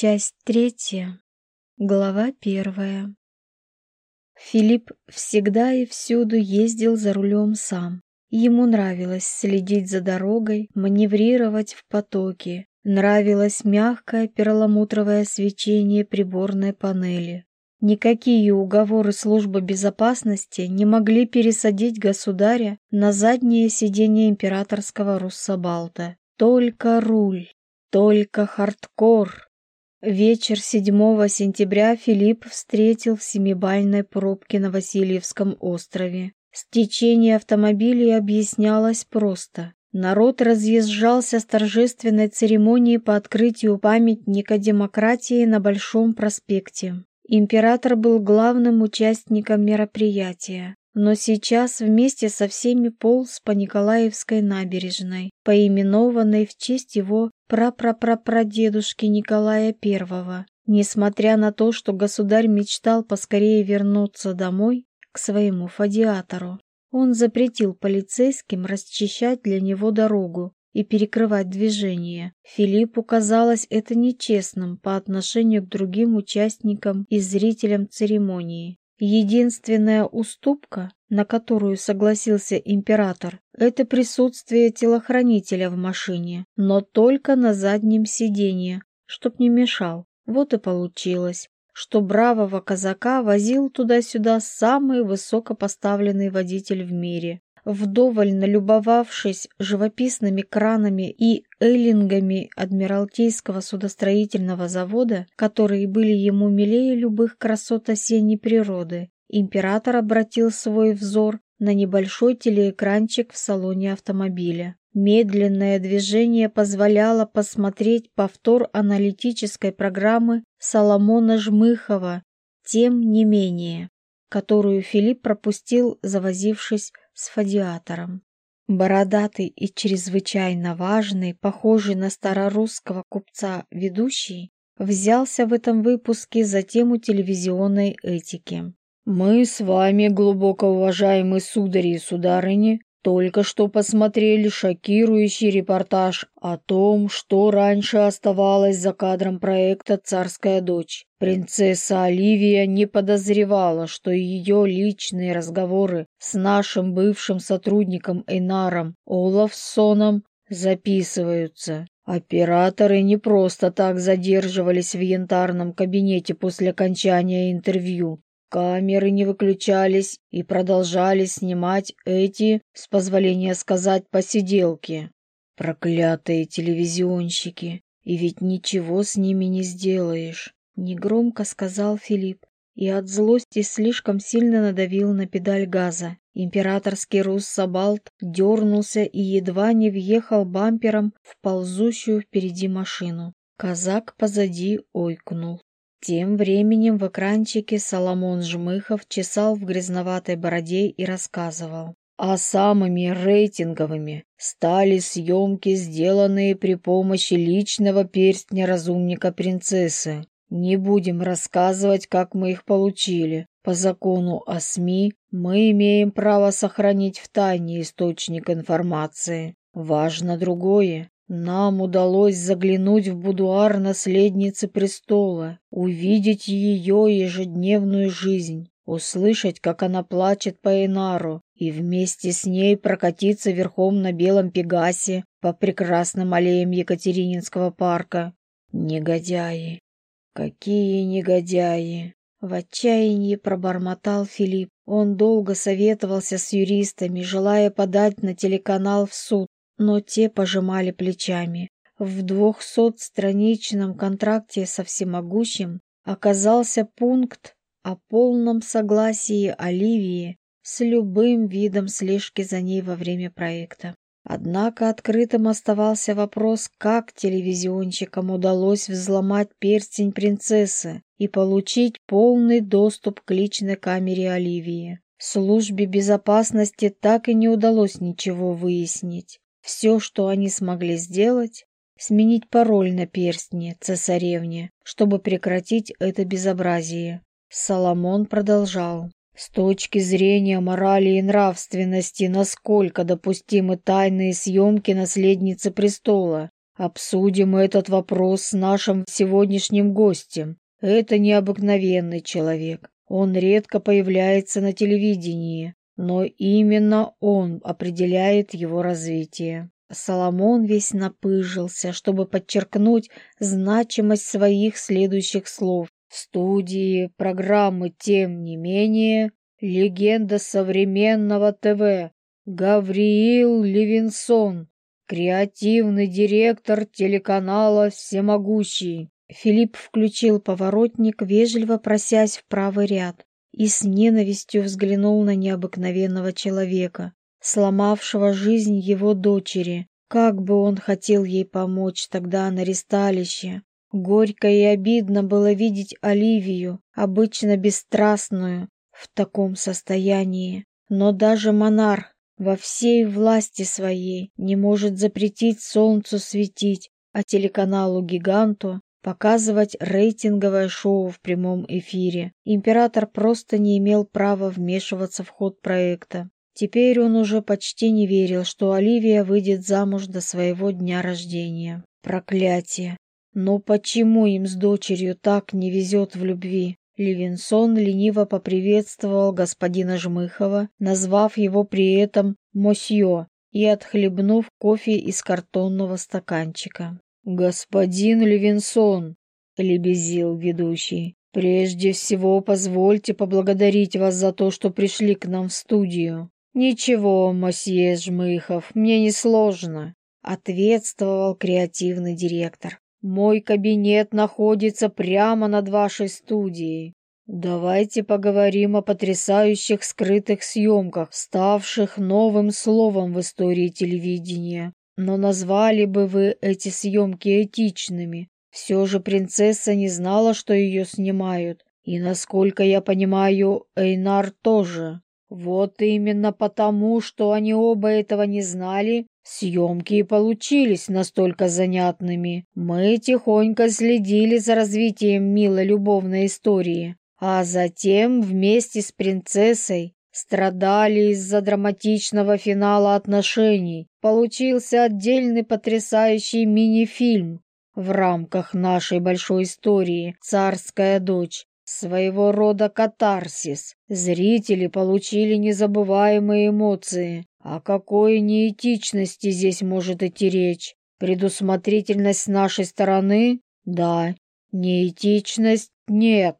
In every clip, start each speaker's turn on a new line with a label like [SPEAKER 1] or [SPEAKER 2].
[SPEAKER 1] Часть третья. Глава первая. Филипп всегда и всюду ездил за рулем сам. Ему нравилось следить за дорогой, маневрировать в потоке. Нравилось мягкое перламутровое свечение приборной панели. Никакие уговоры службы безопасности не могли пересадить государя на заднее сиденье императорского руссобалта. Только руль, только хардкор, Вечер 7 сентября Филипп встретил в семибальной пробке на Васильевском острове. Стечение автомобилей объяснялось просто. Народ разъезжался с торжественной церемонией по открытию памятника демократии на Большом проспекте. Император был главным участником мероприятия, но сейчас вместе со всеми полз по Николаевской набережной, поименованной в честь его прапрапрапрадедушки Николая I. Несмотря на то, что государь мечтал поскорее вернуться домой к своему фадиатору, он запретил полицейским расчищать для него дорогу и перекрывать движение. Филиппу казалось это нечестным по отношению к другим участникам и зрителям церемонии. Единственная уступка, на которую согласился император, это присутствие телохранителя в машине, но только на заднем сиденье, чтоб не мешал. Вот и получилось, что бравого казака возил туда-сюда самый высокопоставленный водитель в мире вдоволь налюбовавшись живописными кранами и эллингами Адмиралтейского судостроительного завода, которые были ему милее любых красот осенней природы, император обратил свой взор на небольшой телеэкранчик в салоне автомобиля. Медленное движение позволяло посмотреть повтор аналитической программы Соломона Жмыхова, тем не менее, которую Филипп пропустил, завозившись с фадиатором. Бородатый и чрезвычайно важный, похожий на старорусского купца ведущий, взялся в этом выпуске за тему телевизионной этики. «Мы с вами, глубоко уважаемые судари и сударыни, только что посмотрели шокирующий репортаж о том, что раньше оставалось за кадром проекта «Царская дочь». Принцесса Оливия не подозревала, что ее личные разговоры с нашим бывшим сотрудником Эйнаром Олафсоном записываются. Операторы не просто так задерживались в янтарном кабинете после окончания интервью. Камеры не выключались и продолжали снимать эти, с позволения сказать, посиделки. Проклятые телевизионщики, и ведь ничего с ними не сделаешь, негромко сказал Филипп и от злости слишком сильно надавил на педаль газа. Императорский руссобалт дернулся и едва не въехал бампером в ползущую впереди машину. Казак позади ойкнул. Тем временем в экранчике Соломон Жмыхов чесал в грязноватой бороде и рассказывал. А самыми рейтинговыми стали съемки, сделанные при помощи личного перстня разумника принцессы. Не будем рассказывать, как мы их получили. По закону о СМИ мы имеем право сохранить в тайне источник информации. Важно другое. Нам удалось заглянуть в будуар наследницы престола, увидеть ее ежедневную жизнь, услышать, как она плачет по Инару, и вместе с ней прокатиться верхом на белом пегасе по прекрасным аллеям Екатерининского парка. Негодяи! Какие негодяи! В отчаянии пробормотал Филипп. Он долго советовался с юристами, желая подать на телеканал в суд, но те пожимали плечами. В двухсотстраничном контракте со всемогущим оказался пункт о полном согласии Оливии с любым видом слежки за ней во время проекта. Однако открытым оставался вопрос, как телевизионщикам удалось взломать перстень принцессы и получить полный доступ к личной камере Оливии. Службе безопасности так и не удалось ничего выяснить. Все, что они смогли сделать, сменить пароль на перстне цесаревне, чтобы прекратить это безобразие. Соломон продолжал. С точки зрения морали и нравственности, насколько допустимы тайные съемки наследницы престола,
[SPEAKER 2] обсудим этот вопрос с нашим сегодняшним гостем. Это необыкновенный человек. Он редко появляется на телевидении, но именно он определяет его развитие. Соломон весь напыжился, чтобы подчеркнуть значимость своих следующих слов. Студии, программы, тем не менее, легенда современного ТВ, Гавриил Левинсон, креативный директор телеканала «Всемогущий». Филипп включил поворотник, вежливо просясь в правый ряд и с ненавистью взглянул на необыкновенного человека, сломавшего жизнь его дочери. Как бы он хотел ей помочь тогда на ресталище. Горько и обидно было видеть Оливию, обычно бесстрастную, в таком состоянии. Но даже монарх во всей власти своей не может запретить солнцу светить, а телеканалу-гиганту показывать рейтинговое шоу в прямом эфире. Император просто не имел права вмешиваться в ход проекта. Теперь он уже почти не верил, что Оливия выйдет замуж до своего дня рождения. Проклятие! Но почему им с дочерью так не везет в любви? Левинсон лениво поприветствовал господина Жмыхова, назвав его при этом «мосье» и отхлебнув кофе из картонного стаканчика. «Господин Левинсон», — лебезил ведущий, — «прежде всего позвольте поблагодарить вас за то, что пришли к нам в студию». «Ничего, мосье Жмыхов, мне не сложно», — ответствовал креативный директор. «Мой кабинет находится прямо над вашей студией. Давайте поговорим о потрясающих скрытых съемках, ставших новым словом в истории телевидения но назвали бы вы эти съемки этичными. Все же принцесса не знала, что ее снимают, и, насколько я понимаю, Эйнар тоже. Вот именно потому, что они оба этого не знали, съемки и получились настолько занятными. Мы тихонько следили за развитием милой любовной истории, а затем вместе с принцессой страдали из-за драматичного финала отношений. Получился отдельный потрясающий мини-фильм в рамках нашей большой истории «Царская дочь». Своего рода катарсис. Зрители получили незабываемые эмоции. О какой неэтичности здесь может идти речь? Предусмотрительность с нашей стороны? Да. Неэтичность? Нет.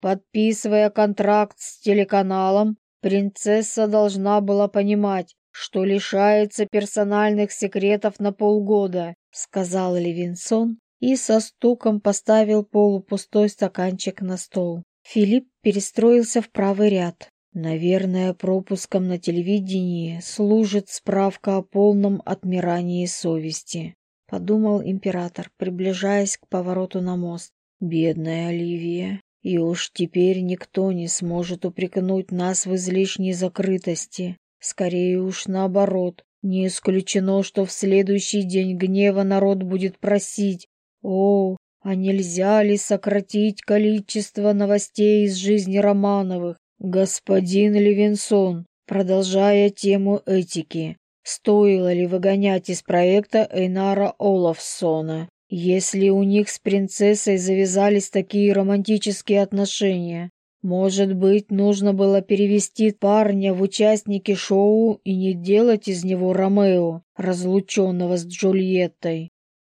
[SPEAKER 2] Подписывая контракт с телеканалом, Принцесса должна была понимать, что лишается персональных секретов на полгода, сказал Левинсон и со стуком поставил полупустой стаканчик на стол. Филипп перестроился в правый ряд. Наверное, пропуском на телевидении служит справка о полном отмирании совести, подумал император, приближаясь к повороту на мост. Бедная Оливия. И уж теперь никто не сможет упрекнуть нас в излишней закрытости. Скорее уж наоборот. Не исключено, что в следующий день гнева народ будет просить. О, а нельзя ли сократить количество новостей из жизни Романовых? Господин Левинсон, продолжая тему этики, стоило ли выгонять из проекта Эйнара Олафсона? Если у них с принцессой завязались такие романтические отношения, может быть, нужно было перевести парня в участники шоу и не делать из него Ромео, разлученного с Джульеттой.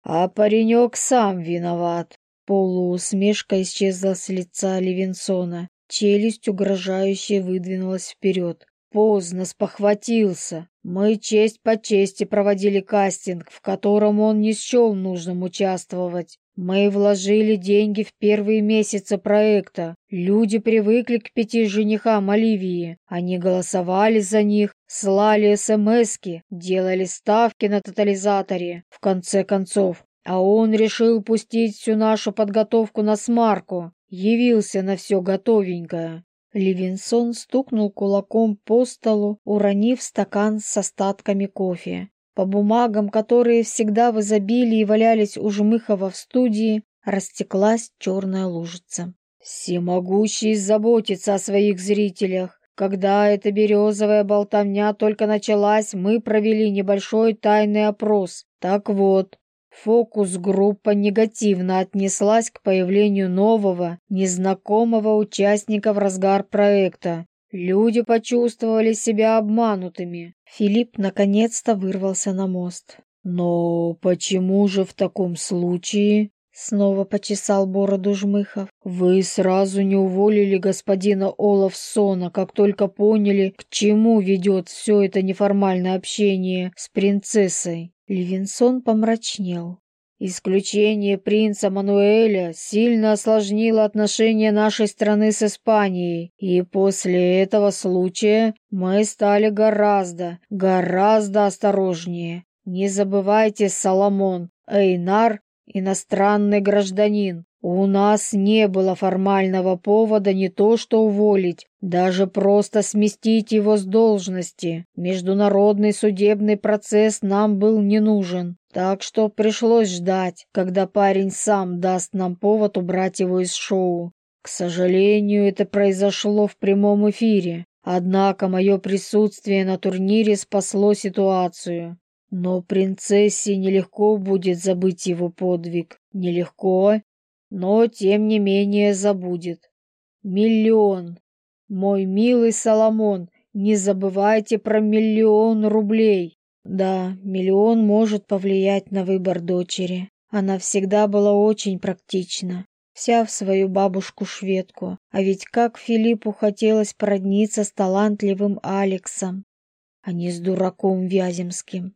[SPEAKER 2] А паренек сам виноват. Полуусмешка исчезла с лица Левинсона. Челюсть угрожающе выдвинулась вперед. Поздно спохватился. Мы честь по чести проводили кастинг, в котором он не счел нужным участвовать. Мы вложили деньги в первые месяцы проекта. Люди привыкли к пяти женихам Оливии. Они голосовали за них, слали смски, делали ставки на тотализаторе. В конце концов, а он решил пустить всю нашу подготовку на смарку. Явился на все готовенькое. Левинсон стукнул кулаком по столу, уронив стакан с остатками кофе. По бумагам, которые всегда в изобилии валялись у Жмыхова в студии, растеклась черная лужица. «Всемогущий заботится о своих зрителях. Когда эта березовая болтовня только началась, мы провели небольшой тайный опрос. Так вот, Фокус-группа негативно отнеслась к появлению нового, незнакомого участника в разгар проекта. Люди почувствовали себя обманутыми.
[SPEAKER 1] Филипп наконец-то вырвался на мост.
[SPEAKER 2] «Но почему же в таком случае?»
[SPEAKER 1] Снова почесал бороду Жмыхов.
[SPEAKER 2] «Вы сразу не уволили господина Олафсона, как только поняли, к чему ведет все это неформальное общение с принцессой».
[SPEAKER 1] Львинсон помрачнел.
[SPEAKER 2] Исключение принца Мануэля сильно осложнило отношения нашей страны с Испанией, и после этого случая мы стали гораздо, гораздо осторожнее. Не забывайте, Соломон, Эйнар – иностранный гражданин, у нас не было формального повода не то что уволить, даже просто сместить его с должности. Международный судебный процесс нам был не нужен, так что пришлось ждать, когда парень сам даст нам повод убрать его из шоу. К сожалению, это произошло в прямом эфире. Однако мое присутствие на турнире спасло ситуацию. Но принцессе нелегко будет забыть его подвиг. Нелегко но, тем не менее, забудет. Миллион. Мой милый Соломон, не забывайте про миллион рублей.
[SPEAKER 1] Да, миллион может повлиять на выбор дочери. Она всегда была очень практична. Вся в свою бабушку-шведку. А ведь как Филиппу хотелось продниться с талантливым Алексом, а не с дураком Вяземским.